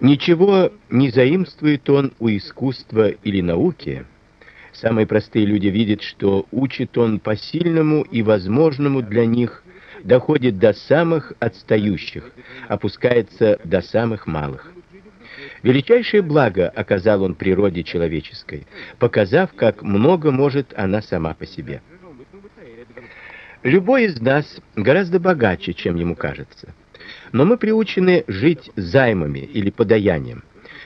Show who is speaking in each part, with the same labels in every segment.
Speaker 1: Ничего не заимствует он у искусства или науки. Самые простые люди видят, что учит он посильному и возможному для них, доходит до самых отстающих, опускается до самых малых. Величайшее благо оказал он природе человеческой, показав, как много может она сама по себе. Любой из нас гораздо богаче, чем ему кажется. Но мы приучены жить займами или подаянием.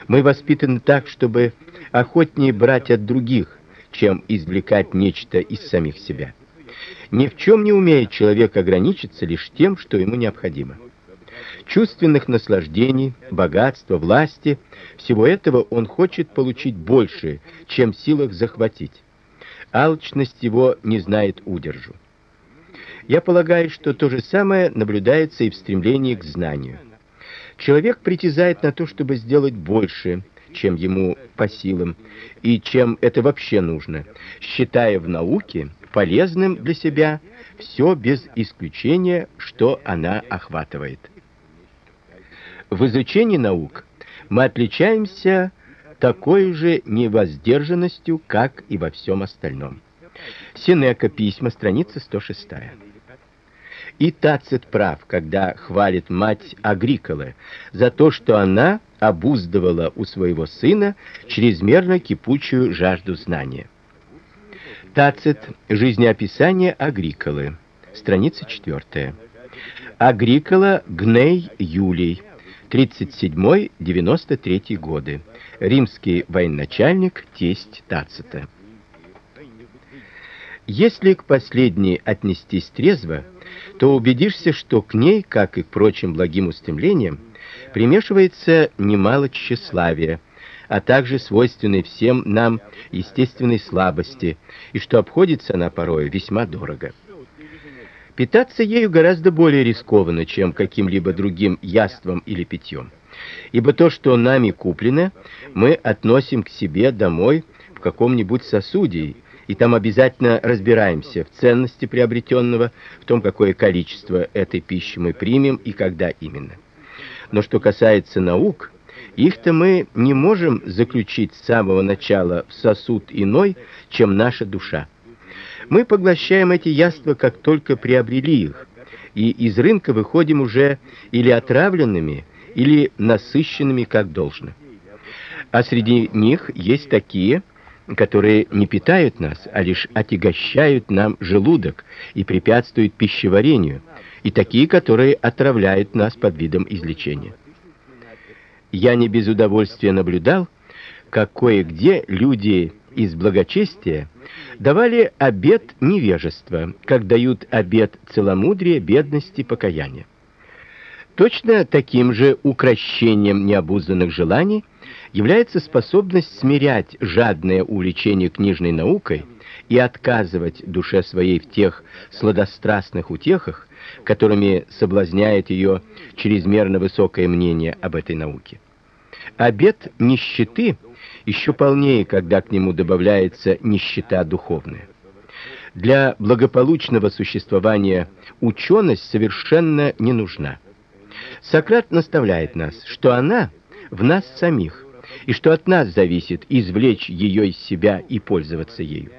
Speaker 1: Мы воспитаны так, чтобы охотнее брать от других, чем извлекать нечто из самих себя. Ни в чем не умеет человек ограничиться лишь тем, что ему необходимо. Чувственных наслаждений, богатства, власти, всего этого он хочет получить больше, чем в силах захватить. Алчность его не знает удержу. Я полагаю, что то же самое наблюдается и в стремлении к знанию. Человек притязает на то, чтобы сделать больше, чем ему по силам и чем это вообще нужно, считая в науке полезным для себя все без исключения, что она охватывает. В изучении наук мы отличаемся такой же невоздержанностью, как и во всем остальном. Синека, письма, страница 106. И Тацит прав, когда хвалит мать Агриколы за то, что она обуздывала у своего сына чрезмерно кипучую жажду знания. Тацит. Жизнеописание Агриколы. Страница 4. Агрикола Гней Юлий. 37-93 годы. Римский военачальник, тесть Тацита. Если к последней отнестись трезво, то убедишься, что к ней, как и к прочим благим устремлениям, примешивается немало тщеславия, а также свойственной всем нам естественной слабости, и что обходится она порой весьма дорого. Питаться ею гораздо более рискованно, чем каким-либо другим яством или питьем. Ибо то, что нами куплено, мы относим к себе домой в каком-нибудь сосуде и там обязательно разбираемся в ценности приобретенного, в том, какое количество этой пищи мы примем и когда именно. Но что касается наук, их-то мы не можем заключить с самого начала в сосуд иной, чем наша душа. Мы поглощаем эти яства, как только приобрели их, и из рынка выходим уже или отравленными, или насыщенными как должно. А среди них есть такие, которые не питают нас, а лишь отягощают нам желудок и препятствуют пищеварению, и такие, которые отравляют нас под видом излечения. Я не без удовольствия наблюдал, как кое-где люди из благочестия давали обет невежества, как дают обет целомудрия, бедности, покаяния. Точно таким же укрощением необузданных желаний является способность смирять жадное увлечение книжной наукой и отказывать душе своей в тех сладострастных утехах, которыми соблазняет ее чрезмерно высокое мнение об этой науке. Обет нищеты еще полнее, когда к нему добавляется нищета духовная. Для благополучного существования ученость совершенно не нужна. Сократ наставляет нас, что она в нас самих, и что от нас зависит извлечь ее из себя и пользоваться ею.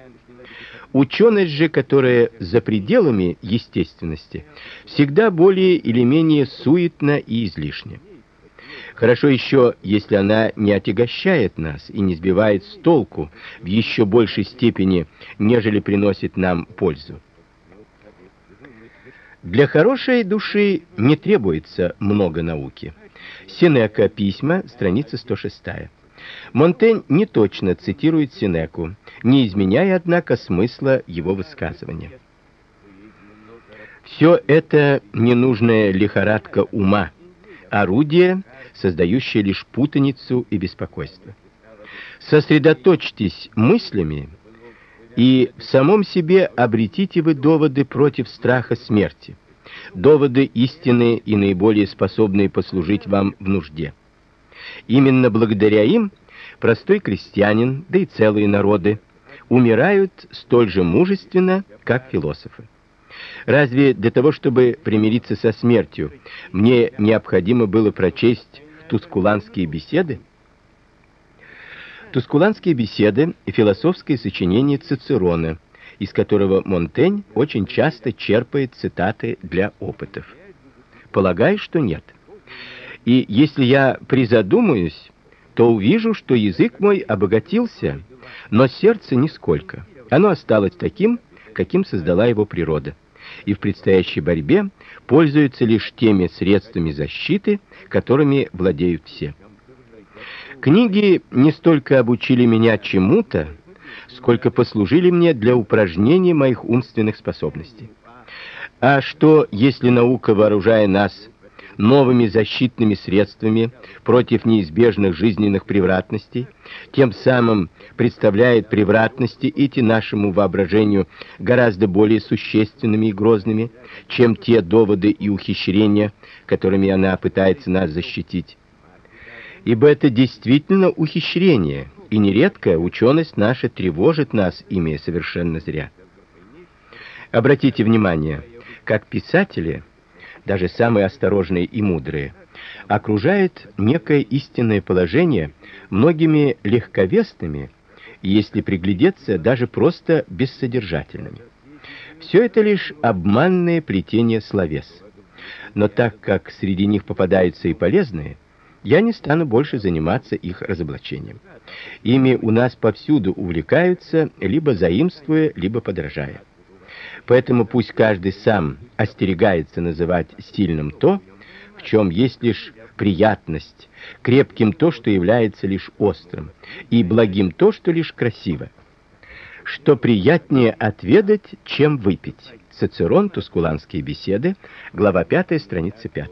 Speaker 1: Ученость же, которая за пределами естественности, всегда более или менее суетна и излишня. Хорошо еще, если она не отягощает нас и не сбивает с толку в еще большей степени, нежели приносит нам пользу. Для хорошей души не требуется много науки. Синека. Письма, страница 106. Монтень не точно цитирует Синеку, не изменяя однако смысла его высказывания. Все это ненужная лихорадка ума, орудие, создающее лишь путаницу и беспокойство. Сосредоточьтесь мыслями и в самом себе обретите вы доводы против страха смерти доводы истинные и наиболее способные послужить вам в нужде. Именно благодаря им простой крестьянин, да и целые народы умирают столь же мужественно, как философы. Разве для того, чтобы примириться со смертью, мне необходимо было прочесть Тускуланские беседы? Тускуланские беседы философское сочинение Цицерона, из которого Монтень очень часто черпает цитаты для опытов. Полагаю, что нет. И если я призадумаюсь, то увижу, что язык мой обогатился, но сердце нисколько. Оно осталось таким, каким создала его природа. И в предстоящей борьбе пользуется лишь теми средствами защиты, которыми владеют все. Книги не столько обучили меня чему-то, сколько послужили мне для упражнения моих умственных способностей. А что, если наука, вооружая нас новыми защитными средствами против неизбежных жизненных превратностей, тем самым представляет превратности эти нашему воображению гораздо более существенными и грозными, чем те доводы и ухищрения, которыми она пытается нас защитить. Ибо это действительно ухищрение, и нередко ученость наша тревожит нас ими совершенно зря. Обратите внимание, как писатели – даже самые осторожные и мудрые, окружает некое истинное положение многими легковесными, если приглядеться, даже просто бессодержательными. Все это лишь обманные плетения словес. Но так как среди них попадаются и полезные, я не стану больше заниматься их разоблачением. Ими у нас повсюду увлекаются, либо заимствуя, либо подражая. Поэтому пусть каждый сам остерегается называть сильным то, в чем есть лишь приятность, крепким то, что является лишь острым, и благим то, что лишь красиво. Что приятнее отведать, чем выпить. Цицерон, Тускуланские беседы, глава 5, страница 5.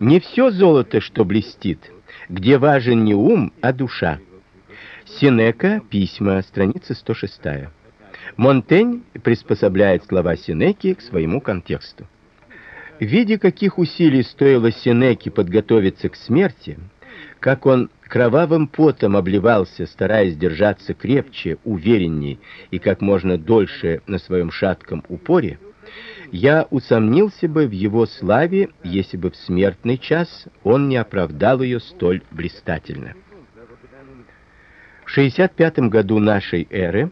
Speaker 1: Не все золото, что блестит, где важен не ум, а душа. Синека, письма, страница 106. Монтень приспособляет слова Сенеки к своему контексту. Видя, каких усилий стоило Сенеке подготовиться к смерти, как он кровавым потом обливался, стараясь держаться крепче, уверенней и как можно дольше на своем шатком упоре, я усомнился бы в его славе, если бы в смертный час он не оправдал ее столь блистательно. В 65 году нашей эры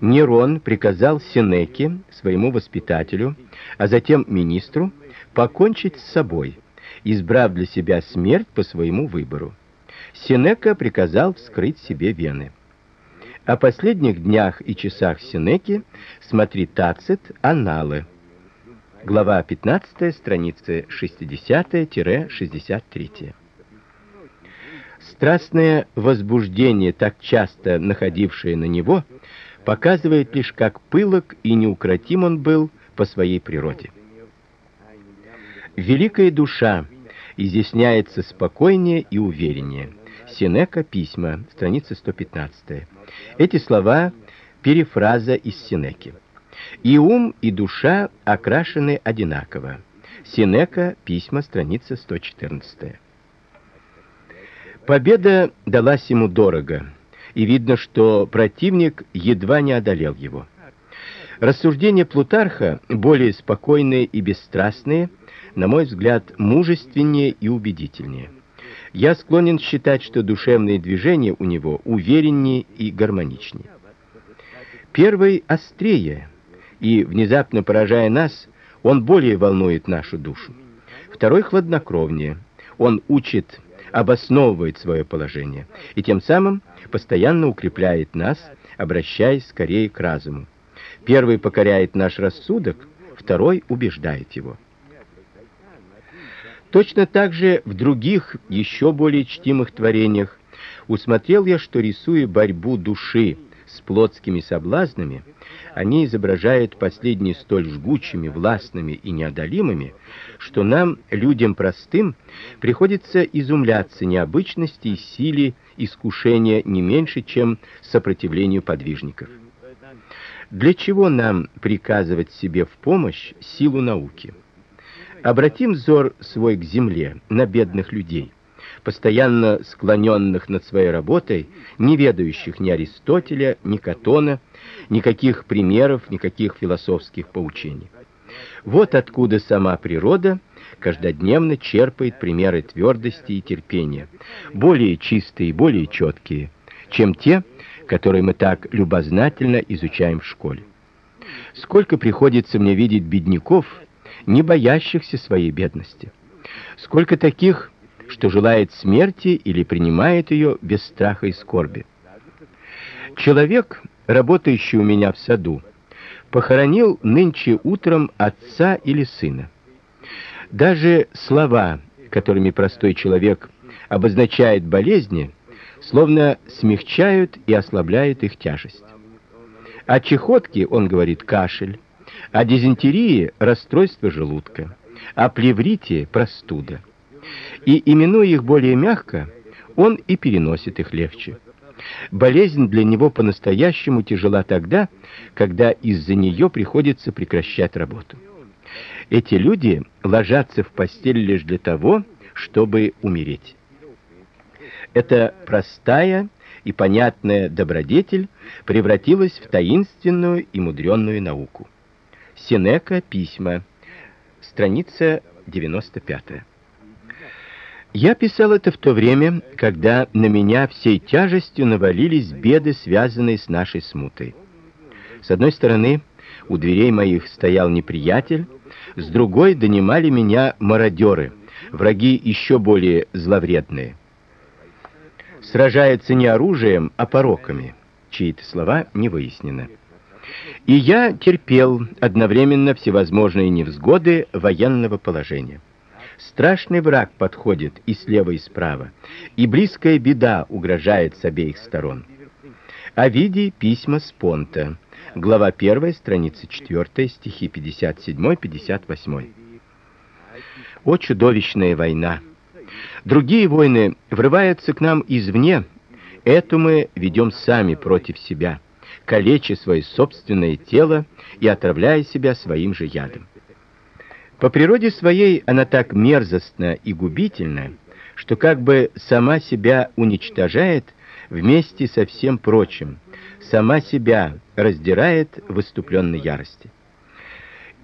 Speaker 1: Нерон приказал Сенеке, своему воспитателю, а затем министру, покончить с собой, избрав для себя смерть по своему выбору. Сенека приказал вскрыть себе вены. О последних днях и часах Сенеки смотри Тацит Анналы. Глава 15, страницы 60-63. Страстное возбуждение, так часто находившее на него, показывает лишь, как пылок и неукротим он был по своей природе. Великая душа изъясняется спокойнее и увереннее. Сенека, письма, страница 115. Эти слова перефраза из Сенеки. И ум, и душа окрашены одинаково. Сенека, письма, страница 114. Победа далась ему дорого и видно, что противник едва не одолел его. Рассуждения Плутарха более спокойные и бесстрастные, на мой взгляд, мужественнее и убедительнее. Я склонен считать, что душевные движения у него увереннее и гармоничнее. Первый острее, и внезапно поражая нас, он более волнует нашу душу. Второй хладнокровнее. Он учит обосновывает свое положение и тем самым постоянно укрепляет нас, обращаясь скорее к разуму. Первый покоряет наш рассудок, второй убеждает его. Точно так же в других, еще более чтимых творениях усмотрел я, что рисуя борьбу души с плотскими соблазнами, они изображают последние столь жгучими, властными и неодолимыми, что нам, людям простым, приходится изумляться необычности и силе искушения не меньше, чем сопротивлению подвижников. Для чего нам приказывать себе в помощь силу науки? Обратим взор свой к земле, на бедных людей постоянно склоненных над своей работой, не ведающих ни Аристотеля, ни Катона, никаких примеров, никаких философских поучений. Вот откуда сама природа каждодневно черпает примеры твердости и терпения, более чистые и более четкие, чем те, которые мы так любознательно изучаем в школе. Сколько приходится мне видеть бедняков, не боящихся своей бедности. Сколько таких, что желает смерти или принимает ее без страха и скорби. Человек, работающий у меня в саду, похоронил нынче утром отца или сына. Даже слова, которыми простой человек обозначает болезни, словно смягчают и ослабляют их тяжесть. О чехотке он говорит кашель, о дизентерии расстройство желудка, о плеврите простуда. И именуя их более мягко, он и переносит их легче. Болезнь для него по-настоящему тяжела тогда, когда из-за нее приходится прекращать работу. Эти люди ложатся в постель лишь для того, чтобы умереть. Эта простая и понятная добродетель превратилась в таинственную и мудрённую науку. Сенека, письма, страница 95. Я писал это в то время, когда на меня всей тяжестью навалились беды, связанные с нашей смутой. С одной стороны, у дверей моих стоял неприятель, с другой донимали меня мародеры, враги еще более зловредные. Сражается не оружием, а пороками, чьи-то слова не выяснены. И я терпел одновременно всевозможные невзгоды военного положения. Страшный враг подходит и слева, и справа, и близкая беда угрожает с обеих сторон. Овидий письма с Понта. Глава 1, страница 4, стихи 57-58. О чудовищная война! Другие войны врываются к нам извне. Эту мы ведем сами против себя, калеча свое собственное тело и отравляя себя своим же ядом. По природе своей она так мерзостна и губительна, что как бы сама себя уничтожает вместе со всем прочим, сама себя раздирает в выступленной ярости.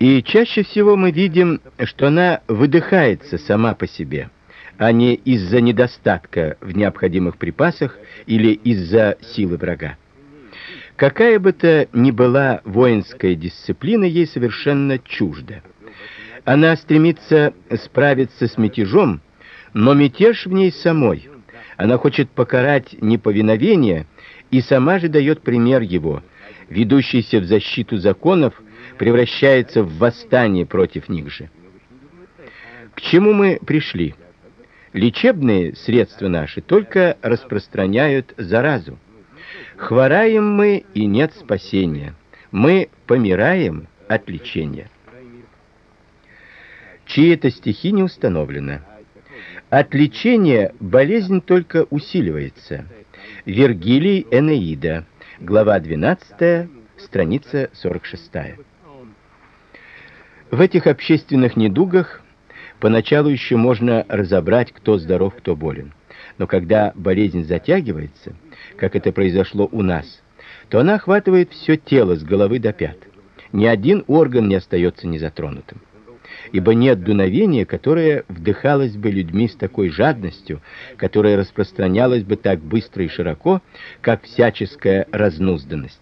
Speaker 1: И чаще всего мы видим, что она выдыхается сама по себе, а не из-за недостатка в необходимых припасах или из-за силы врага. Какая бы то ни была воинская дисциплина, ей совершенно чужда. Она стремится справиться с мятежом, но мятеж в ней самой. Она хочет покарать неповиновение и сама же дает пример его. Ведущийся в защиту законов превращается в восстание против них же. К чему мы пришли? Лечебные средства наши только распространяют заразу. Хвораем мы и нет спасения. Мы помираем от лечения чьи это стихи не установлено. От лечения болезнь только усиливается. Вергилий Энеида, глава 12, страница 46. В этих общественных недугах поначалу еще можно разобрать, кто здоров, кто болен. Но когда болезнь затягивается, как это произошло у нас, то она охватывает все тело с головы до пят. Ни один орган не остается незатронутым ибо нет дуновения, которое вдыхалось бы людьми с такой жадностью, которое распространялось бы так быстро и широко, как всяческая разнузданность.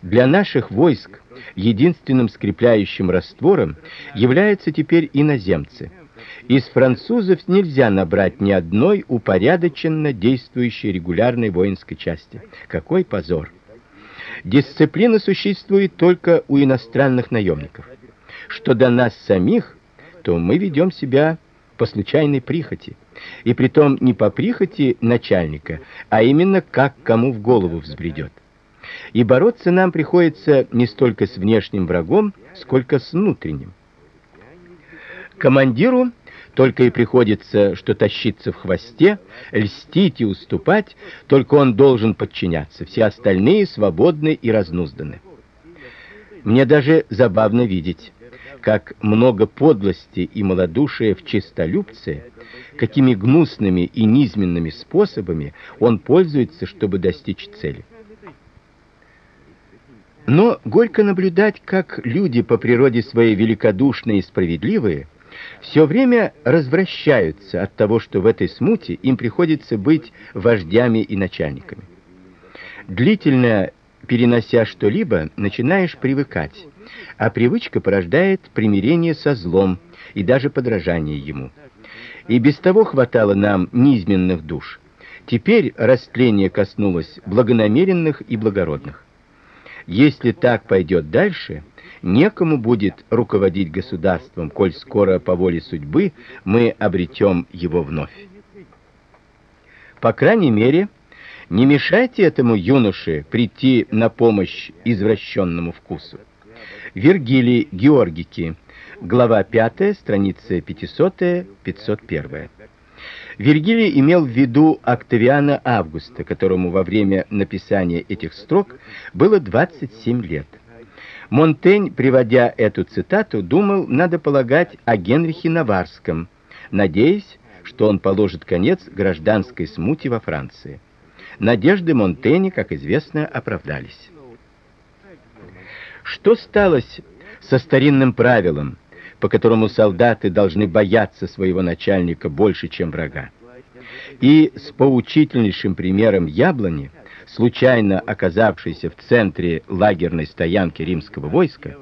Speaker 1: Для наших войск единственным скрепляющим раствором являются теперь иноземцы. Из французов нельзя набрать ни одной упорядоченно действующей регулярной воинской части. Какой позор! Дисциплина существует только у иностранных наемников что до нас самих, то мы ведем себя по случайной прихоти, и притом не по прихоти начальника, а именно как кому в голову взбредет. И бороться нам приходится не столько с внешним врагом, сколько с внутренним. Командиру только и приходится, что тащиться в хвосте, льстить и уступать, только он должен подчиняться, все остальные свободны и разнузданы. Мне даже забавно видеть, как много подлости и малодушия в честолюбце, какими гнусными и низменными способами он пользуется, чтобы достичь цели. Но горько наблюдать, как люди по природе своей великодушные и справедливые все время развращаются от того, что в этой смуте им приходится быть вождями и начальниками. Длительно перенося что-либо, начинаешь привыкать, а привычка порождает примирение со злом и даже подражание ему. И без того хватало нам низменных душ. Теперь растление коснулось благонамеренных и благородных. Если так пойдет дальше, некому будет руководить государством, коль скоро по воле судьбы мы обретем его вновь. По крайней мере, не мешайте этому юноше прийти на помощь извращенному вкусу. Вергилий Георгики, глава 5, страница 500-501. Вергилий имел в виду Октавиана Августа, которому во время написания этих строк было 27 лет. Монтень, приводя эту цитату, думал, надо полагать о Генрихе Наварском, надеясь, что он положит конец гражданской смуте во Франции. Надежды Монтэня, как известно, оправдались. Что сталось со старинным правилом, по которому солдаты должны бояться своего начальника больше, чем врага? И с поучительнейшим примером яблони случайно оказавшийся в центре лагерной стоянки римского войска,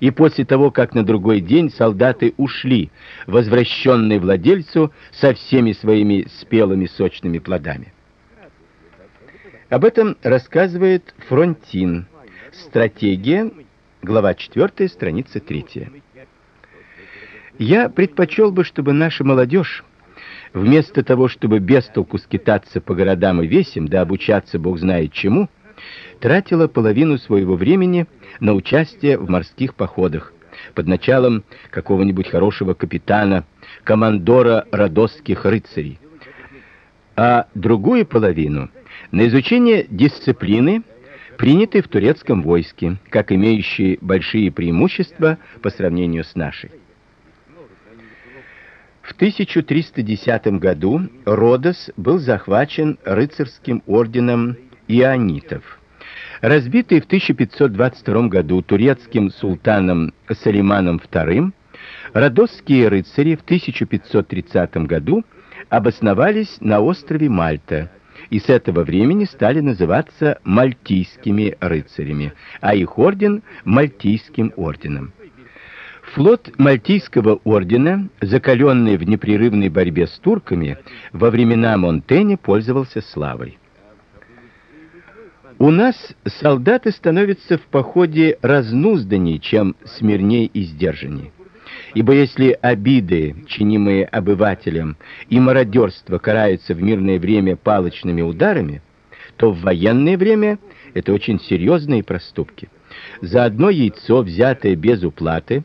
Speaker 1: и после того, как на другой день солдаты ушли, возвращенные владельцу со всеми своими спелыми сочными плодами. Об этом рассказывает Фронтин. Стратегия, глава 4, страница 3. Я предпочел бы, чтобы наша молодежь вместо того, чтобы без толку скитаться по городам и весям, да обучаться бог знает чему, тратила половину своего времени на участие в морских походах под началом какого-нибудь хорошего капитана, командора родосских рыцарей, а другую половину на изучение дисциплины, принятой в турецком войске, как имеющей большие преимущества по сравнению с нашей. В 1310 году Родос был захвачен рыцарским орденом ионитов. Разбитый в 1522 году турецким султаном Салиманом II, родосские рыцари в 1530 году обосновались на острове Мальта и с этого времени стали называться мальтийскими рыцарями, а их орден мальтийским орденом. Флот Мальтийского ордена, закаленный в непрерывной борьбе с турками, во времена Монтэня пользовался славой. У нас солдаты становятся в походе разнузданнее, чем смирней и сдержаннее. Ибо если обиды, чинимые обывателям, и мародерство караются в мирное время палочными ударами, то в военное время это очень серьезные проступки. За одно яйцо, взятое без уплаты,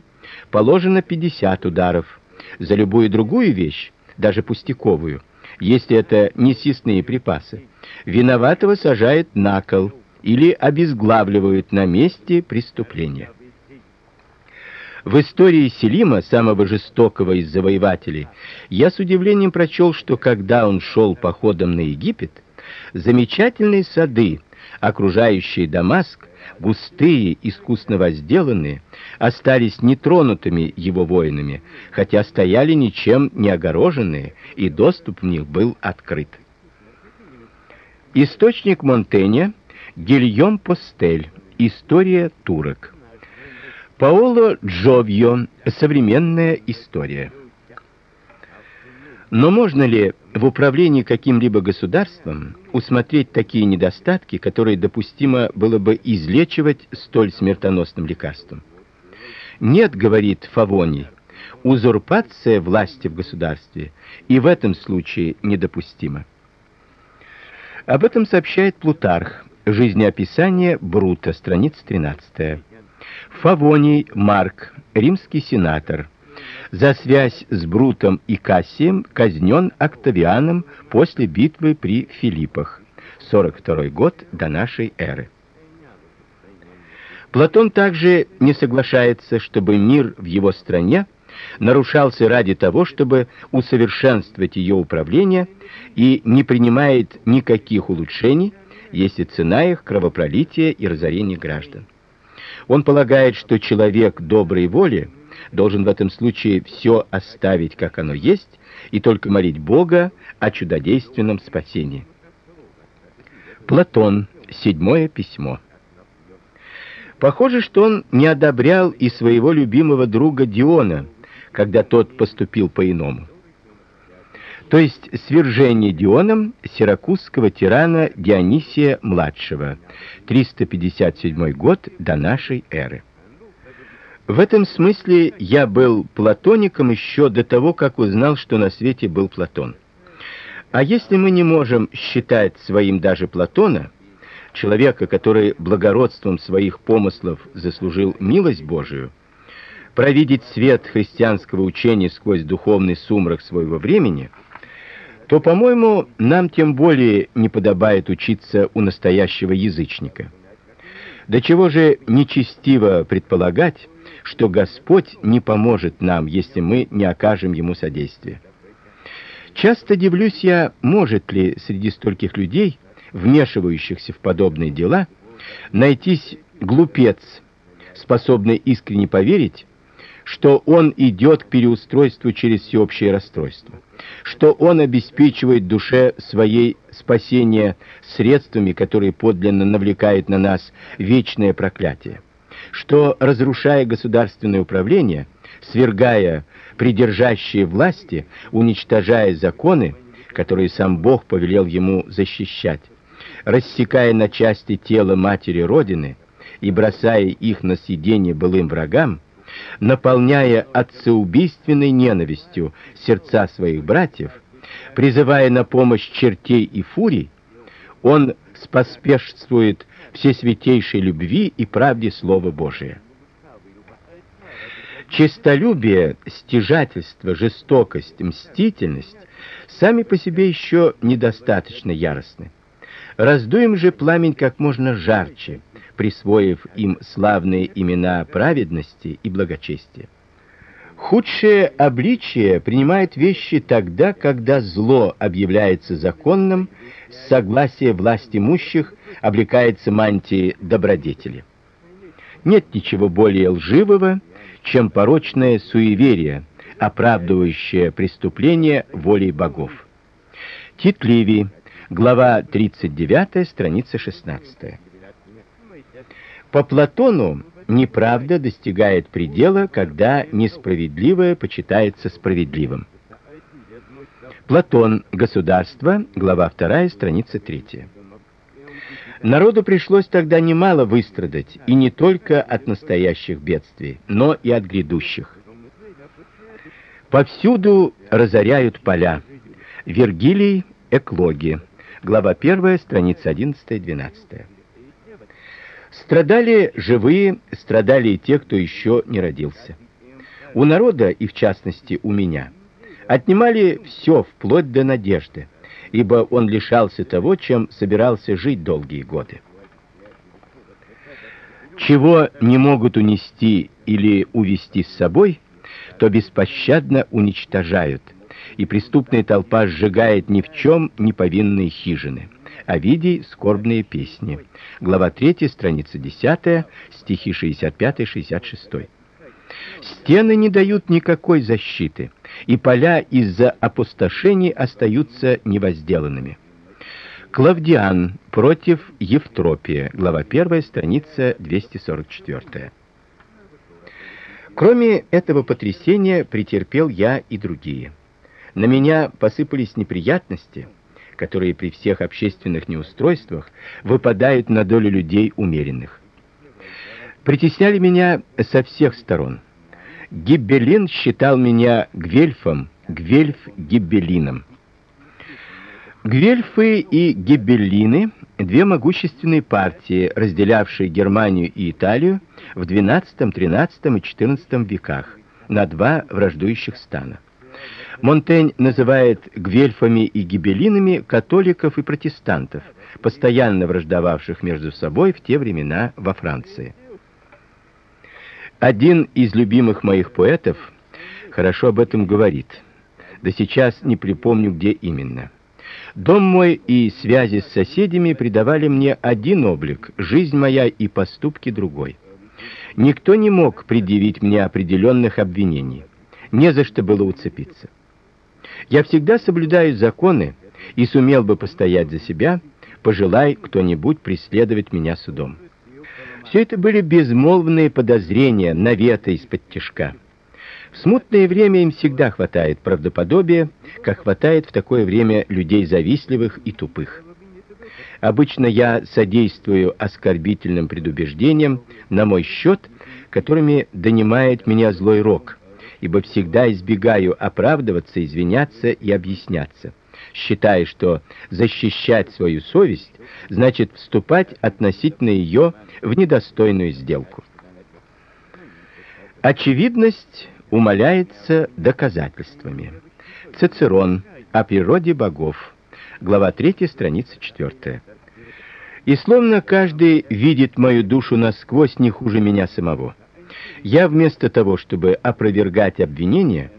Speaker 1: положено 50 ударов. За любую другую вещь, даже пустяковую, если это не съестные припасы, виноватого сажают на кол или обезглавливают на месте преступления. В истории Селима, самого жестокого из завоевателей, я с удивлением прочел, что когда он шел походом на Египет, замечательные сады, окружающие Дамаск, густые, искусно возделанные, остались нетронутыми его воинами, хотя стояли ничем не огороженные, и доступ в них был открыт. Источник Монтэня Гильем Постель. История турок. Паоло Джовьо. Современная история. Но можно ли в управлении каким-либо государством усмотреть такие недостатки, которые допустимо было бы излечивать столь смертоносным лекарством? Нет, говорит Фавоний, узурпация власти в государстве и в этом случае недопустима. Об этом сообщает Плутарх, жизнеописание Брута, страница 13. Фавоний Марк, римский сенатор, за связь с Брутом и Кассием казнен Октавианом после битвы при Филиппах. 42 год до нашей эры. Платон также не соглашается, чтобы мир в его стране нарушался ради того, чтобы усовершенствовать ее управление и не принимает никаких улучшений, если цена их кровопролитие и разорение граждан. Он полагает, что человек доброй воли должен в этом случае все оставить, как оно есть, и только молить Бога о чудодейственном спасении. Платон, седьмое письмо. Похоже, что он не одобрял и своего любимого друга Диона, когда тот поступил по-иному. То есть свержение Дионом сиракузского тирана Дионисия младшего, 357 год до нашей эры. В этом смысле я был платоником еще до того, как узнал, что на свете был Платон. А если мы не можем считать своим даже Платона, человека, который благородством своих помыслов заслужил милость Божию, провидеть свет христианского учения сквозь духовный сумрак своего времени, то, по-моему, нам тем более не подобает учиться у настоящего язычника. До чего же нечестиво предполагать, что Господь не поможет нам, если мы не окажем ему содействия. Часто дивлюсь я, может ли среди стольких людей, вмешивающихся в подобные дела, найтись глупец, способный искренне поверить, что он идет к переустройству через всеобщее расстройство, что он обеспечивает душе своей спасение средствами, которые подлинно навлекают на нас вечное проклятие, что разрушая государственное управление, свергая придержащие власти, уничтожая законы, которые сам Бог повелел ему защищать, рассекая на части тело матери Родины и бросая их на съедение былым врагам, наполняя отцеубийственной ненавистью сердца своих братьев, призывая на помощь чертей и фурий, он споспешствует всесвятейшей любви и правде Слова Божия. Честолюбие, стяжательство, жестокость, мстительность сами по себе еще недостаточно яростны. Раздуем же пламень как можно жарче, присвоив им славные имена праведности и благочестия. Худшее обличие принимает вещи тогда, когда зло объявляется законным, согласие власть имущих облекается мантией добродетели. Нет ничего более лживого, чем порочное суеверие, оправдывающее преступление волей богов. Тит Livий, глава 39, страница 16. По Платону неправда достигает предела, когда несправедливое почитается справедливым. Платон. Государство. Глава 2, страница 3. Народу пришлось тогда немало выстрадать, и не только от настоящих бедствий, но и от грядущих. Повсюду разоряют поля. Вергилий Эклоги. Глава 1, страница 11-12. Страдали живые, страдали и те, кто еще не родился. У народа, и в частности у меня, отнимали все вплоть до надежды ибо он лишался того, чем собирался жить долгие годы. Чего не могут унести или увести с собой, то беспощадно уничтожают, и преступная толпа сжигает ни в чем не повинные хижины. Овидий скорбные песни. Глава 3, страница 10, стихи 65-66. Стены не дают никакой защиты, и поля из-за опустошений остаются невозделанными. Клавдиан против Евтропия, глава 1, страница 244. Кроме этого потрясения претерпел я и другие. На меня посыпались неприятности, которые при всех общественных неустройствах выпадают на долю людей умеренных. Притесняли меня со всех сторон. Гибелин считал меня гвельфом, гвельф гибелином. Гвельфы и гибеллины две могущественные партии, разделявшие Германию и Италию в XII, XIII и XIV веках на два враждующих стана. Монтень называет гвельфами и гибеллинами католиков и протестантов, постоянно враждовавших между собой в те времена во Франции. Один из любимых моих поэтов хорошо об этом говорит. Да сейчас не припомню, где именно. Дом мой и связи с соседями придавали мне один облик, жизнь моя и поступки другой. Никто не мог предъявить мне определенных обвинений. Не за что было уцепиться. Я всегда соблюдаю законы и сумел бы постоять за себя, пожелай кто-нибудь преследовать меня судом. Все это были безмолвные подозрения, наветы из-под тишка. В смутное время им всегда хватает правдоподобия, как хватает в такое время людей завистливых и тупых. Обычно я содействую оскорбительным предубеждениям на мой счет, которыми донимает меня злой рок, ибо всегда избегаю оправдываться, извиняться и объясняться, считая, что защищать свою совесть значит вступать относительно ее в недостойную сделку. Очевидность умаляется доказательствами. Цицерон о природе богов. Глава 3, страница 4. И словно каждый видит мою душу насквозь не хуже меня самого. Я вместо того, чтобы опровергать обвинения,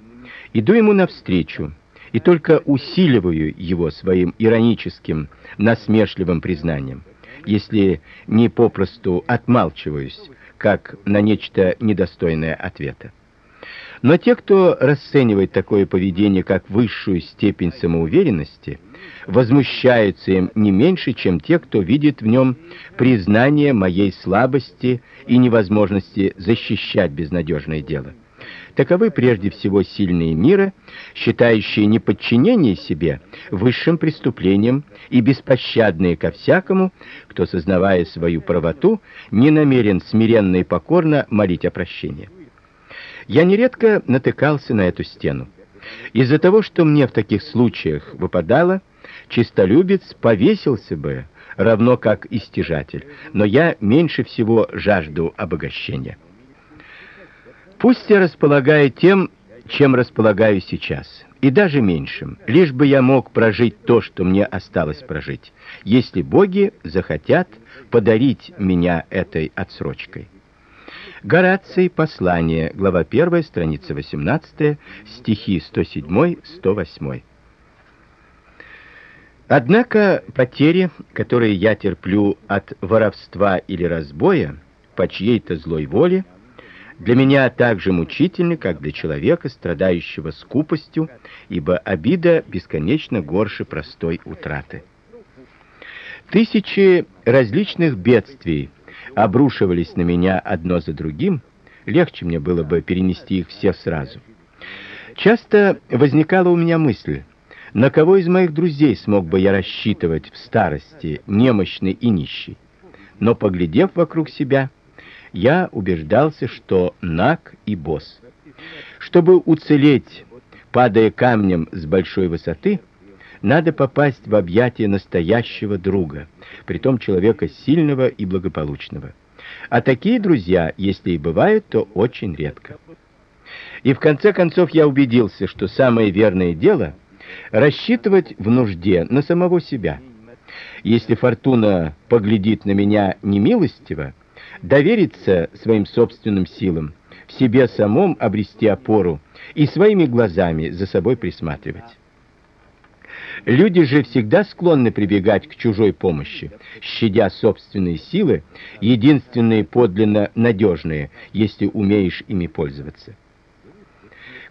Speaker 1: иду ему навстречу и только усиливаю его своим ироническим, насмешливым признанием, если не попросту отмалчиваюсь, как на нечто недостойное ответа. Но те, кто расценивает такое поведение как высшую степень самоуверенности, возмущаются им не меньше, чем те, кто видит в нем признание моей слабости и невозможности защищать безнадежное дело. Таковы прежде всего сильные мира, считающие неподчинение себе высшим преступлением и беспощадные ко всякому, кто, сознавая свою правоту, не намерен смиренно и покорно молить о прощении. Я нередко натыкался на эту стену. Из-за того, что мне в таких случаях выпадало, чистолюбец повесился бы, равно как и стяжатель, но я меньше всего жажду обогащения. Пусть я располагаю тем, чем располагаю сейчас, и даже меньшим, лишь бы я мог прожить то, что мне осталось прожить, если боги захотят подарить меня этой отсрочкой. Гораций. Послание. Глава 1, страница 18, стихи 107-108. Однако потери, которые я терплю от воровства или разбоя по чьей-то злой воле, для меня так же мучительны, как для человека, страдающего скупостью, ибо обида бесконечно горше простой утраты. Тысячи различных бедствий обрушивались на меня одно за другим, легче мне было бы перенести их все сразу. Часто возникала у меня мысль: на кого из моих друзей смог бы я рассчитывать в старости, немощный и нищий? Но поглядев вокруг себя, я убеждался, что наг и босс. Чтобы уцелеть, падая камнем с большой высоты, надо попасть в объятия настоящего друга, притом человека сильного и благополучного. А такие друзья, если и бывают, то очень редко. И в конце концов я убедился, что самое верное дело рассчитывать в нужде на самого себя. Если фортуна поглядит на меня немилостиво, довериться своим собственным силам, в себе самом обрести опору и своими глазами за собой присматривать. Люди же всегда склонны прибегать к чужой помощи, щадя собственные силы, единственные подлинно надежные, если умеешь ими пользоваться.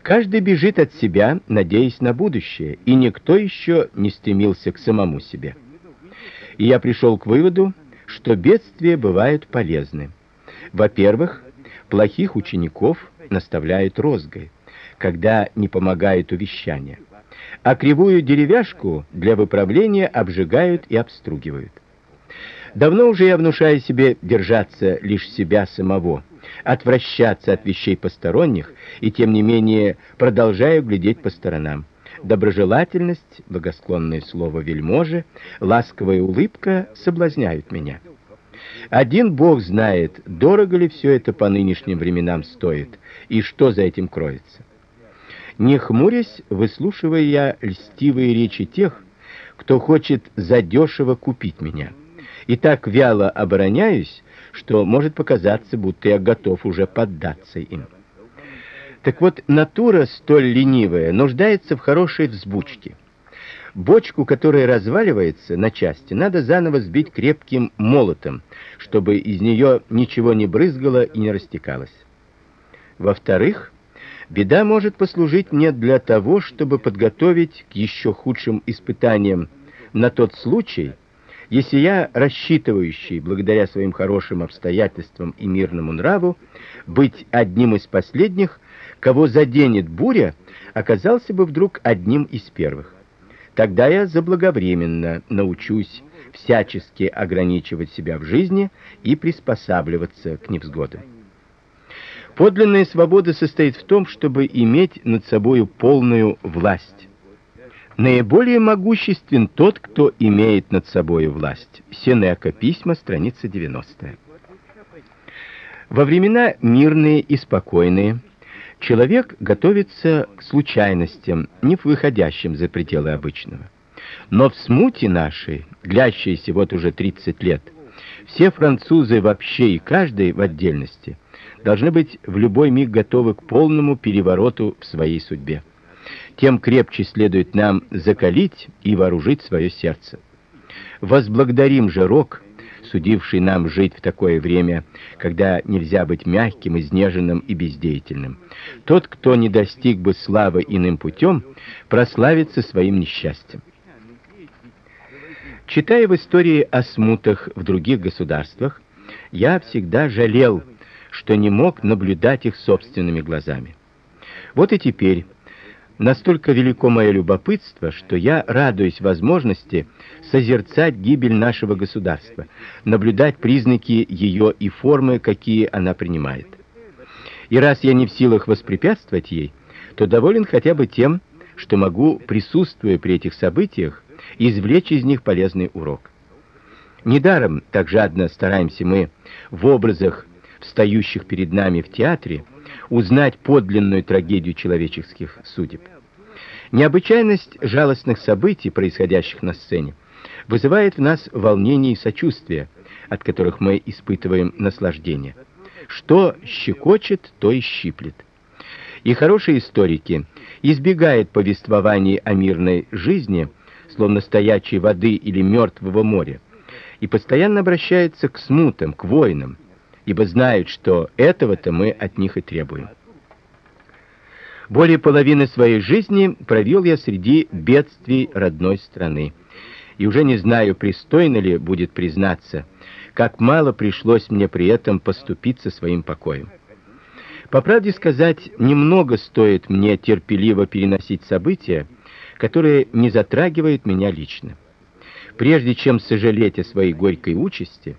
Speaker 1: Каждый бежит от себя, надеясь на будущее, и никто еще не стремился к самому себе. И я пришел к выводу, что бедствия бывают полезны. Во-первых, плохих учеников наставляют розгой, когда не помогает увещание а кривую деревяшку для выправления обжигают и обстругивают. Давно уже я внушаю себе держаться лишь себя самого, отвращаться от вещей посторонних, и тем не менее продолжаю глядеть по сторонам. Доброжелательность, благосклонное слово вельможи, ласковая улыбка соблазняют меня. Один Бог знает, дорого ли все это по нынешним временам стоит, и что за этим кроется. Не хмурясь, выслушивая я льстивые речи тех, кто хочет задешево купить меня. И так вяло обороняюсь, что может показаться, будто я готов уже поддаться им. Так вот, натура столь ленивая нуждается в хорошей взбучке. Бочку, которая разваливается на части, надо заново сбить крепким молотом, чтобы из нее ничего не брызгало и не растекалось. Во-вторых, беда может послужить мне для того, чтобы подготовить к еще худшим испытаниям на тот случай, если я, рассчитывающий, благодаря своим хорошим обстоятельствам и мирному нраву, быть одним из последних, кого заденет буря, оказался бы вдруг одним из первых. Тогда я заблаговременно научусь всячески ограничивать себя в жизни и приспосабливаться к невзгодам. Подлинная свобода состоит в том, чтобы иметь над собою полную власть. Наиболее могуществен тот, кто имеет над собою власть. Сенека, письма, страница 90. Во времена мирные и спокойные человек готовится к случайностям, не выходящим за пределы обычного. Но в смуте нашей, длящейся вот уже 30 лет, все французы вообще и каждый в отдельности должны быть в любой миг готовы к полному перевороту в своей судьбе. Тем крепче следует нам закалить и вооружить свое сердце. Возблагодарим же рок, судивший нам жить в такое время, когда нельзя быть мягким, изнеженным и бездеятельным. Тот, кто не достиг бы славы иным путем, прославится своим несчастьем. Читая в истории о смутах в других государствах, я всегда жалел, что не мог наблюдать их собственными глазами. Вот и теперь Настолько велико мое любопытство, что я радуюсь возможности созерцать гибель нашего государства, наблюдать признаки ее и формы, какие она принимает. И раз я не в силах воспрепятствовать ей, то доволен хотя бы тем, что могу, присутствуя при этих событиях, извлечь из них полезный урок. Недаром так жадно стараемся мы в образах, встающих перед нами в театре, узнать подлинную трагедию человеческих судеб. Необычайность жалостных событий, происходящих на сцене, вызывает в нас волнение и сочувствие, от которых мы испытываем наслаждение. Что щекочет, то и щиплет. И хорошие историки избегают повествований о мирной жизни, словно стоячей воды или мертвого моря, и постоянно обращаются к смутам, к войнам, ибо знают, что этого-то мы от них и требуем. Более половины своей жизни провел я среди бедствий родной страны. И уже не знаю, пристойно ли будет признаться, как мало пришлось мне при этом поступиться своим покоем. По правде сказать, немного стоит мне терпеливо переносить события, которые не затрагивают меня лично. Прежде чем сожалеть о своей горькой участи,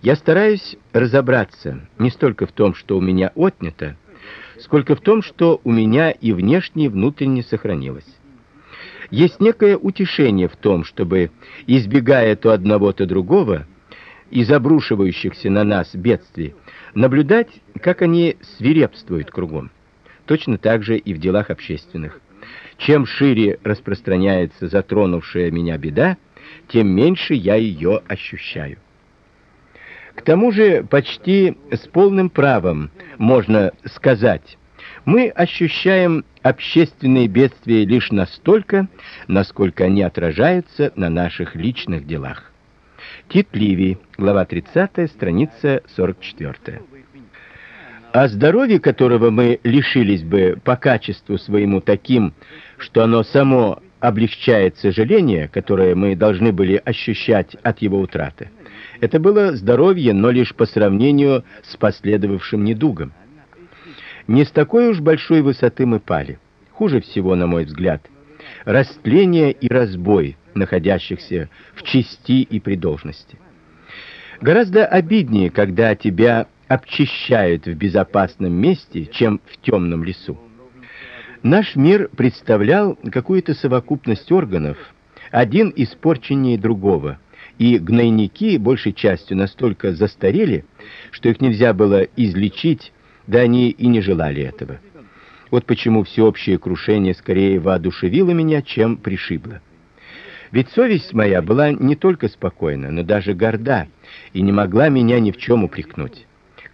Speaker 1: я стараюсь разобраться не столько в том, что у меня отнято, сколько в том, что у меня и внешне, и внутренне сохранилось. Есть некое утешение в том, чтобы, избегая то одного, то другого, из обрушивающихся на нас бедствий, наблюдать, как они свирепствуют кругом. Точно так же и в делах общественных. Чем шире распространяется затронувшая меня беда, тем меньше я ее ощущаю. К тому же, почти с полным правом можно сказать, мы ощущаем общественные бедствия лишь настолько, насколько они отражаются на наших личных делах. Тит Ливий, глава 30, страница 44. О здоровье, которого мы лишились бы по качеству своему таким, что оно само облегчает сожаление, которое мы должны были ощущать от его утраты. Это было здоровье, но лишь по сравнению с последовавшим недугом. Не с такой уж большой высоты мы пали. Хуже всего, на мой взгляд, растление и разбой находящихся в чести и при должности. Гораздо обиднее, когда тебя обчищают в безопасном месте, чем в темном лесу. Наш мир представлял какую-то совокупность органов, один испорченнее другого и гнойники большей частью настолько застарели, что их нельзя было излечить, да они и не желали этого. Вот почему всеобщее крушение скорее воодушевило меня, чем пришибло. Ведь совесть моя была не только спокойна, но даже горда и не могла меня ни в чем упрекнуть.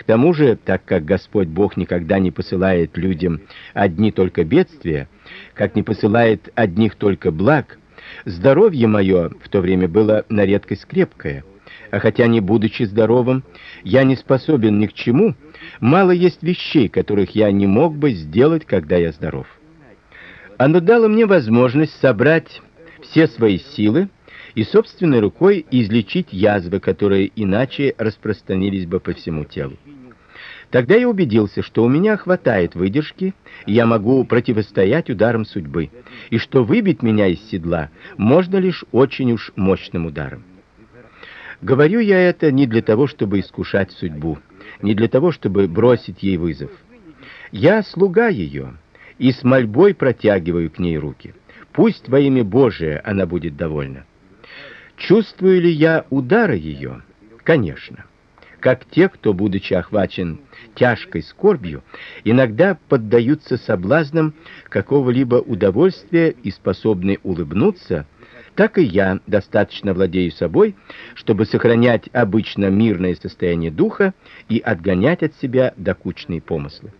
Speaker 1: К тому же, так как Господь Бог никогда не посылает людям одни только бедствия, как не посылает одних только благ, Здоровье мое в то время было на редкость крепкое, а хотя не будучи здоровым, я не способен ни к чему, мало есть вещей, которых я не мог бы сделать, когда я здоров. Оно дало мне возможность собрать все свои силы и собственной рукой излечить язвы, которые иначе распространились бы по всему телу. Тогда я убедился, что у меня хватает выдержки, я могу противостоять ударам судьбы, и что выбить меня из седла можно лишь очень уж мощным ударом. Говорю я это не для того, чтобы искушать судьбу, не для того, чтобы бросить ей вызов. Я слуга ее, и с мольбой протягиваю к ней руки. Пусть во имя Божие она будет довольна. Чувствую ли я удары ее? Конечно. Как те, кто, будучи охвачен тяжкой скорбью, иногда поддаются соблазнам какого-либо удовольствия и способны улыбнуться, так и я достаточно владею собой, чтобы сохранять обычно мирное состояние духа и отгонять от себя докучные помыслы.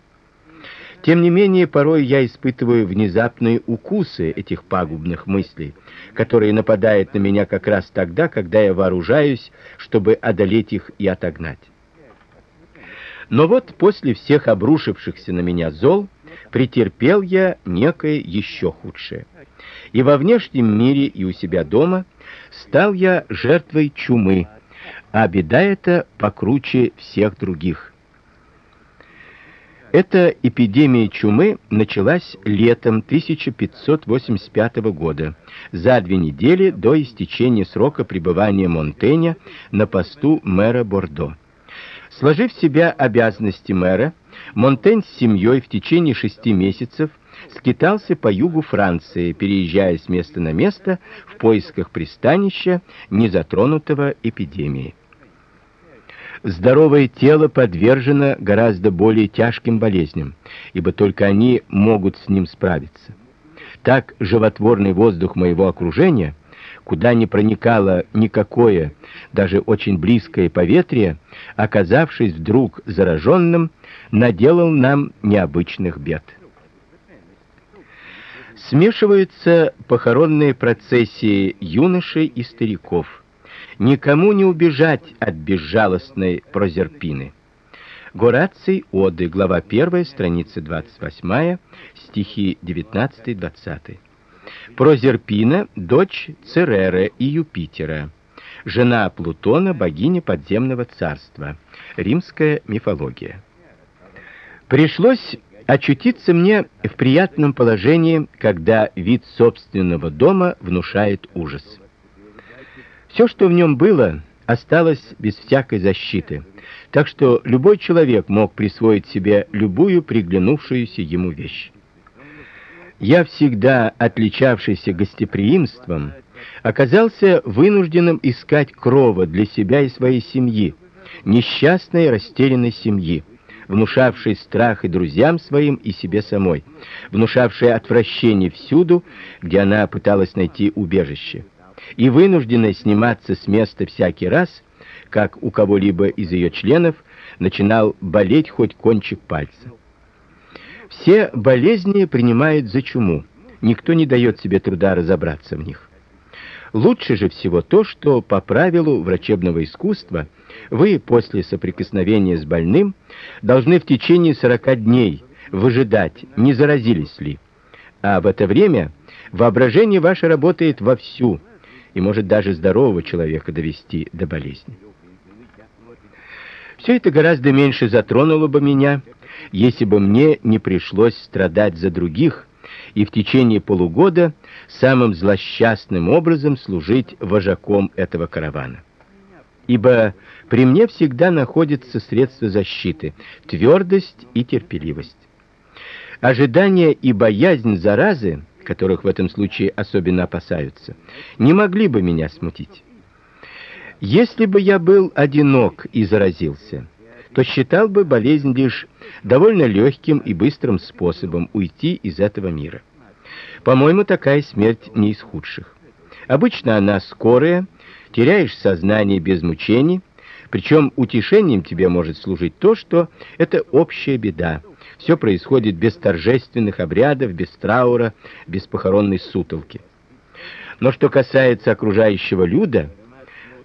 Speaker 1: Тем не менее, порой я испытываю внезапные укусы этих пагубных мыслей, которые нападают на меня как раз тогда, когда я вооружаюсь, чтобы одолеть их и отогнать. Но вот после всех обрушившихся на меня зол претерпел я некое еще худшее. И во внешнем мире, и у себя дома стал я жертвой чумы, а беда эта покруче всех других. Эта эпидемия чумы началась летом 1585 года, за две недели до истечения срока пребывания Монтэня на посту мэра Бордо. Сложив в себя обязанности мэра, Монтень с семьей в течение шести месяцев скитался по югу Франции, переезжая с места на место в поисках пристанища, не затронутого эпидемией. Здоровое тело подвержено гораздо более тяжким болезням, ибо только они могут с ним справиться. Так животворный воздух моего окружения, куда не проникало никакое, даже очень близкое поветрие, оказавшись вдруг зараженным, наделал нам необычных бед. Смешиваются похоронные процессии юношей и стариков никому не убежать от безжалостной Прозерпины. Гораций Оды, глава 1, страница 28, стихи 19-20. Прозерпина дочь Цереры и Юпитера, жена Плутона, богиня подземного царства. Римская мифология. Пришлось очутиться мне в приятном положении, когда вид собственного дома внушает ужас. Все, что в нем было, осталось без всякой защиты. Так что любой человек мог присвоить себе любую приглянувшуюся ему вещь. Я всегда отличавшийся гостеприимством, оказался вынужденным искать крова для себя и своей семьи, несчастной растерянной семьи, внушавшей страх и друзьям своим, и себе самой, внушавшей отвращение всюду, где она пыталась найти убежище и вынужденная сниматься с места всякий раз, как у кого-либо из ее членов начинал болеть хоть кончик пальца. Все болезни принимают за чуму. Никто не дает себе труда разобраться в них. Лучше же всего то, что по правилу врачебного искусства вы после соприкосновения с больным должны в течение 40 дней выжидать, не заразились ли. А в это время воображение ваше работает вовсю, и может даже здорового человека довести до болезни. Все это гораздо меньше затронуло бы меня, если бы мне не пришлось страдать за других и в течение полугода самым злосчастным образом служить вожаком этого каравана. Ибо при мне всегда находятся средства защиты: твердость и терпеливость. Ожидание и боязнь заразы которых в этом случае особенно опасаются, не могли бы меня смутить. Если бы я был одинок и заразился, то считал бы болезнь лишь довольно легким и быстрым способом уйти из этого мира. По-моему, такая смерть не из худших. Обычно она скорая, теряешь сознание без мучений, причем утешением тебе может служить то, что это общая беда все происходит без торжественных обрядов, без траура, без похоронной сутолки. Но что касается окружающего люда,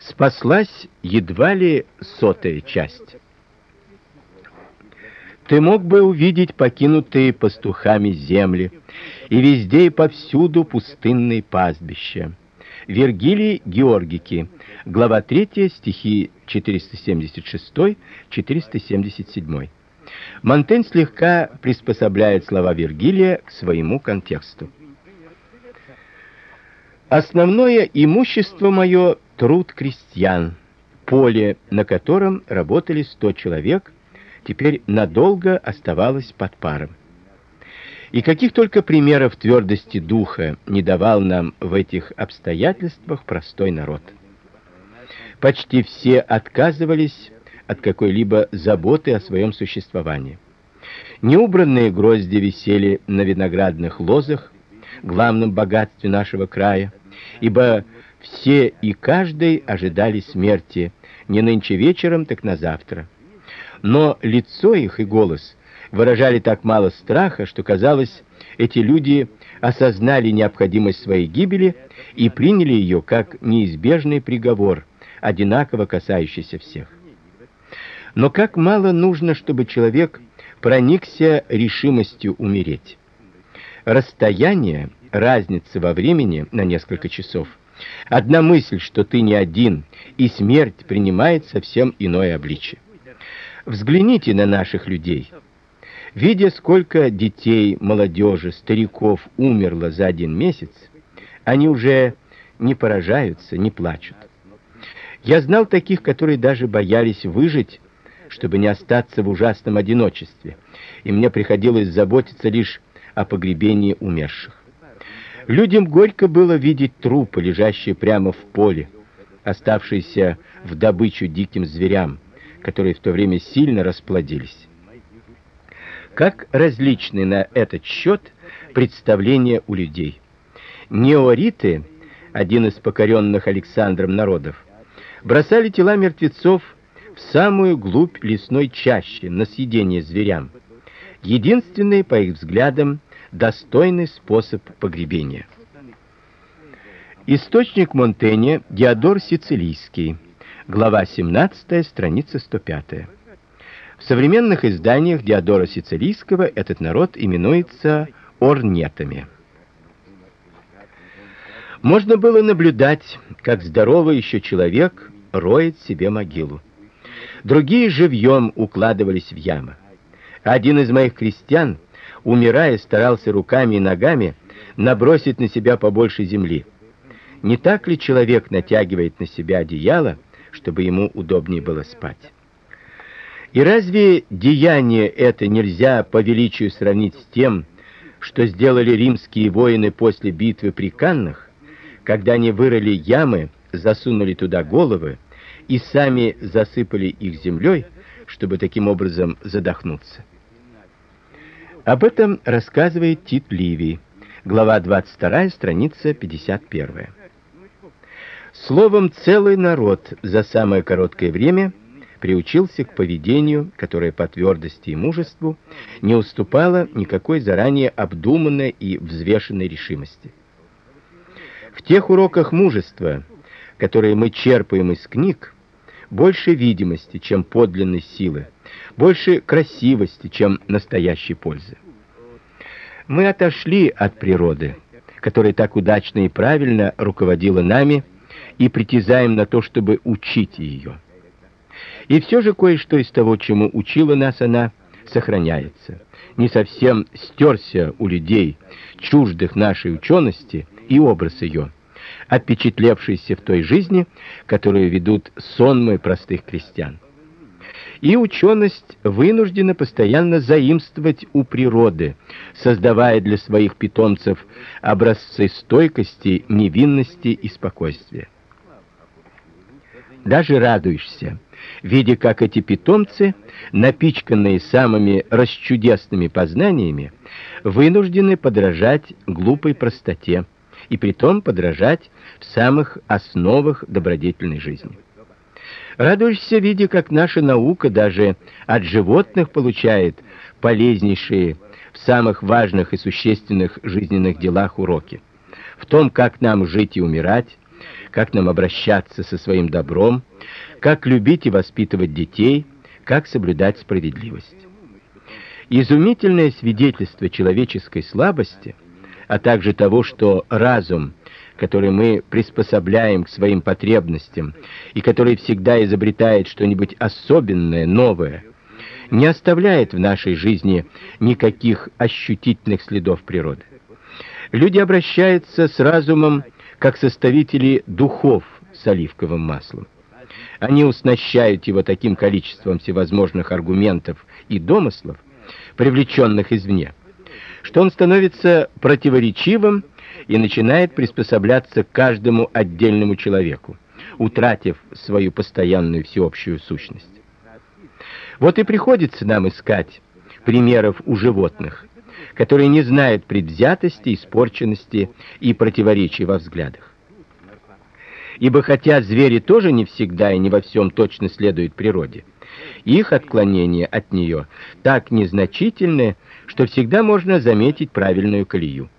Speaker 1: спаслась едва ли сотая часть. Ты мог бы увидеть покинутые пастухами земли, и везде и повсюду пустынные пастбища. Вергилий Георгики, глава 3, стихи 476-477. Монтень слегка приспособляет слова Вергилия к своему контексту. Основное имущество мое труд крестьян, поле, на котором работали сто человек, теперь надолго оставалось под паром. И каких только примеров твердости духа не давал нам в этих обстоятельствах простой народ. Почти все отказывались от какой-либо заботы о своем существовании. Неубранные грозди висели на виноградных лозах, главном богатстве нашего края, ибо все и каждый ожидали смерти не нынче вечером, так на завтра. Но лицо их и голос выражали так мало страха, что казалось, эти люди осознали необходимость своей гибели и приняли ее как неизбежный приговор, одинаково касающийся всех. Но как мало нужно, чтобы человек проникся решимостью умереть. Расстояние, разница во времени на несколько часов. Одна мысль, что ты не один, и смерть принимает совсем иное обличие. Взгляните на наших людей. Видя, сколько детей, молодежи, стариков умерло за один месяц, они уже не поражаются, не плачут. Я знал таких, которые даже боялись выжить чтобы не остаться в ужасном одиночестве, и мне приходилось заботиться лишь о погребении умерших. Людям горько было видеть трупы, лежащие прямо в поле, оставшиеся в добычу диким зверям, которые в то время сильно расплодились. Как различны на этот счет представления у людей. Неориты, один из покоренных Александром народов, бросали тела мертвецов в самую глубь лесной чащи на съедение зверям. Единственный, по их взглядам, достойный способ погребения. Источник Монтэня Диодор Сицилийский. Глава 17, страница 105. В современных изданиях Диодора Сицилийского этот народ именуется орнетами. Можно было наблюдать, как здоровый еще человек роет себе могилу другие живьем укладывались в ямы. Один из моих крестьян, умирая, старался руками и ногами набросить на себя побольше земли. Не так ли человек натягивает на себя одеяло, чтобы ему удобнее было спать? И разве деяние это нельзя по величию сравнить с тем, что сделали римские воины после битвы при Каннах, когда они вырыли ямы, засунули туда головы, и сами засыпали их землей, чтобы таким образом задохнуться. Об этом рассказывает Тит Ливий, глава 22, страница 51. Словом, целый народ за самое короткое время приучился к поведению, которое по твердости и мужеству не уступало никакой заранее обдуманной и взвешенной решимости. В тех уроках мужества, которые мы черпаем из книг, больше видимости, чем подлинной силы, больше красивости, чем настоящей пользы. Мы отошли от природы, которая так удачно и правильно руководила нами, и притязаем на то, чтобы учить ее. И все же кое-что из того, чему учила нас она, сохраняется. Не совсем стерся у людей, чуждых нашей учености, и образ ее опечатлевшийся в той жизни, которую ведут сонмы простых крестьян. И ученость вынуждена постоянно заимствовать у природы, создавая для своих питомцев образцы стойкости, невинности и спокойствия. Даже радуешься, видя, как эти питомцы, напичканные самыми расчудесными познаниями, вынуждены подражать глупой простоте, и притом подражать в самых основах добродетельной жизни. Радуешься, видя, как наша наука даже от животных получает полезнейшие в самых важных и существенных жизненных делах уроки. в том, как нам жить и умирать, как нам обращаться со своим добром, как любить и воспитывать детей, как соблюдать справедливость. Изумительное свидетельство человеческой слабости, а также того, что разум, который мы приспособляем к своим потребностям и который всегда изобретает что-нибудь особенное, новое, не оставляет в нашей жизни никаких ощутительных следов природы. Люди обращаются с разумом как составители духов с оливковым маслом. Они уснащают его таким количеством всевозможных аргументов и домыслов, привлеченных извне, что он становится противоречивым и начинает приспосабляться к каждому отдельному человеку, утратив свою постоянную всеобщую сущность. Вот и приходится нам искать примеров у животных, которые не знают предвзятости, испорченности и противоречий во взглядах. Ибо хотя звери тоже не всегда и не во всем точно следуют природе, их отклонения от нее так незначительны, что всегда можно заметить правильную колею.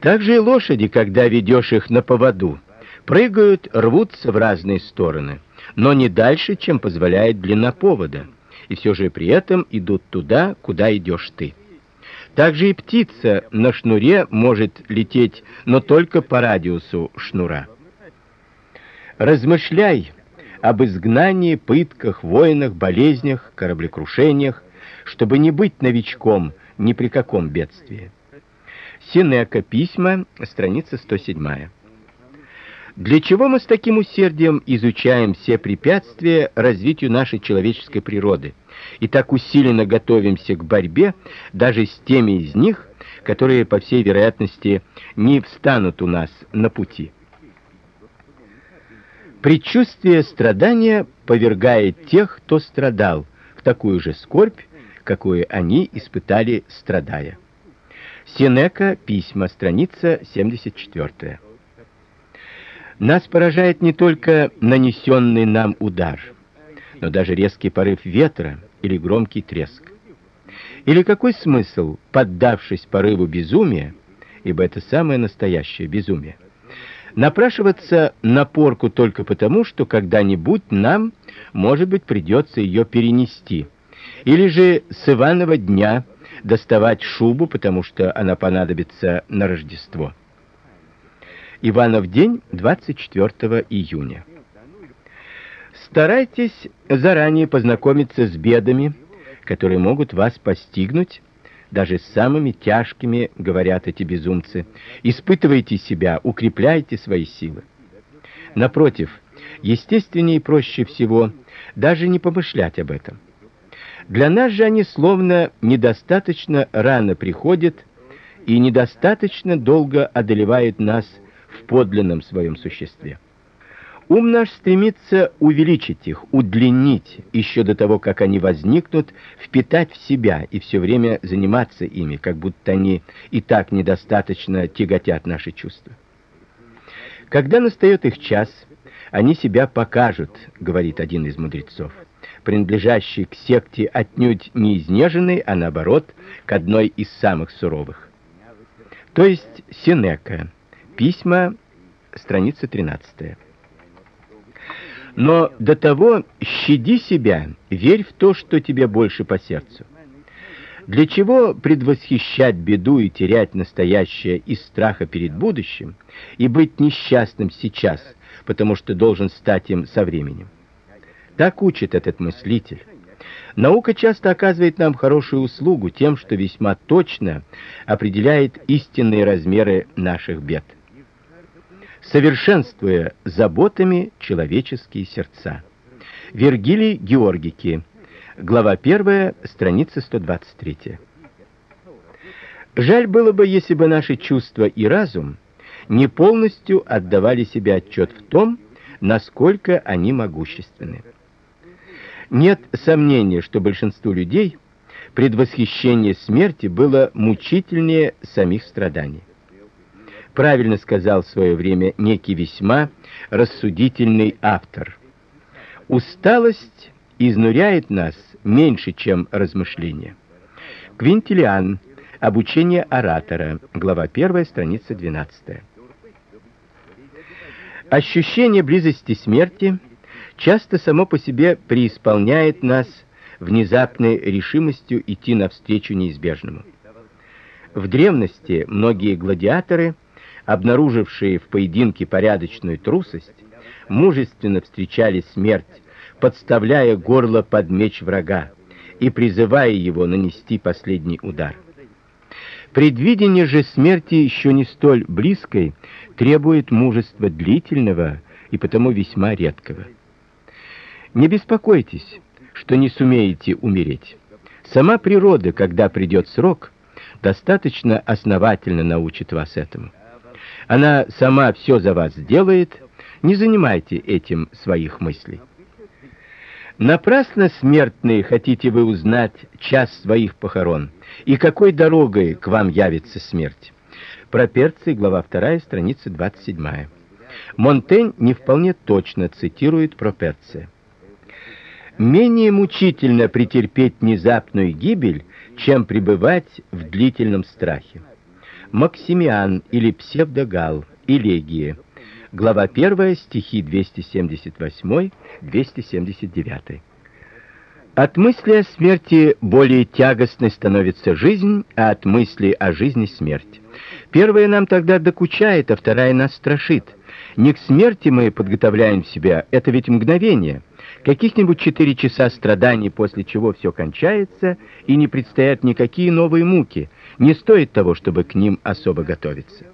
Speaker 1: Также и лошади, когда ведешь их на поводу, прыгают, рвутся в разные стороны, но не дальше, чем позволяет длина повода и все же при этом идут туда, куда идешь ты. Также и птица на шнуре может лететь, но только по радиусу шнура. Размышляй об изгнании, пытках, войнах, болезнях, кораблекрушениях, чтобы не быть новичком ни при каком бедствии. Синека, письма, страница 107. Для чего мы с таким усердием изучаем все препятствия развитию нашей человеческой природы и так усиленно готовимся к борьбе даже с теми из них, которые, по всей вероятности, не встанут у нас на пути? Предчувствие страдания повергает тех, кто страдал, в такую же скорбь, какую они испытали, страдая. Синека, письма, страница 74. Нас поражает не только нанесенный нам удар, но даже резкий порыв ветра или громкий треск. Или какой смысл, поддавшись порыву безумия, ибо это самое настоящее безумие, напрашиваться на порку только потому, что когда-нибудь нам, может быть, придется ее перенести, или же с Иванова дня доставать шубу, потому что она понадобится на Рождество. Иванов день 24 июня. Старайтесь заранее познакомиться с бедами, которые могут вас постигнуть, даже самыми тяжкими, говорят эти безумцы. Испытывайте себя, укрепляйте свои силы. Напротив, естественнее и проще всего даже не помышлять об этом. Для нас же они словно недостаточно рано приходят и недостаточно долго одолевают нас в подлинном своем существе. Ум наш стремится увеличить их, удлинить еще до того, как они возникнут, впитать в себя и все время заниматься ими, как будто они и так недостаточно тяготят наши чувства. Когда настает их час, они себя покажут, говорит один из мудрецов, принадлежащий к секте отнюдь не изнеженной, а наоборот, к одной из самых суровых. То есть Синека Письма, страница 13. Но до того щади себя, верь в то, что тебе больше по сердцу. Для чего предвосхищать беду и терять настоящее из страха перед будущим и быть несчастным сейчас, потому что должен стать им со временем? Так учит этот мыслитель. Наука часто оказывает нам хорошую услугу тем, что весьма точно определяет истинные размеры наших бед совершенствуя заботами человеческие сердца. Вергилий Георгики, глава 1, страница 123. Жаль было бы, если бы наши чувства и разум не полностью отдавали себе отчет в том, насколько они могущественны. Нет сомнения, что большинству людей предвосхищение смерти было мучительнее самих страданий правильно сказал в свое время некий весьма рассудительный автор. Усталость изнуряет нас меньше, чем размышление. Квинтилиан. Обучение оратора. Глава 1, страница 12. Ощущение близости смерти часто само по себе преисполняет нас внезапной решимостью идти навстречу неизбежному. В древности многие гладиаторы, обнаружившие в поединке порядочную трусость, мужественно встречали смерть, подставляя горло под меч врага и призывая его нанести последний удар. Предвидение же смерти еще не столь близкой требует мужества длительного и потому весьма редкого. Не беспокойтесь, что не сумеете умереть. Сама природа, когда придет срок, достаточно основательно научит вас этому. Она сама все за вас сделает, не занимайте этим своих мыслей. Напрасно, смертные, хотите вы узнать час своих похорон и какой дорогой к вам явится смерть. Проперций, глава 2, страница 27. Монтень не вполне точно цитирует Проперция. Менее мучительно претерпеть внезапную гибель, чем пребывать в длительном страхе. Максимиан или Псевдогал, Элегия, глава 1, стихи 278-279. От мысли о смерти более тягостной становится жизнь, а от мысли о жизни смерть. Первая нам тогда докучает, а вторая нас страшит. Не к смерти мы подготовляем себя, это ведь мгновение. Каких-нибудь четыре часа страданий, после чего все кончается, и не предстоят никакие новые муки. Не стоит того, чтобы к ним особо готовиться.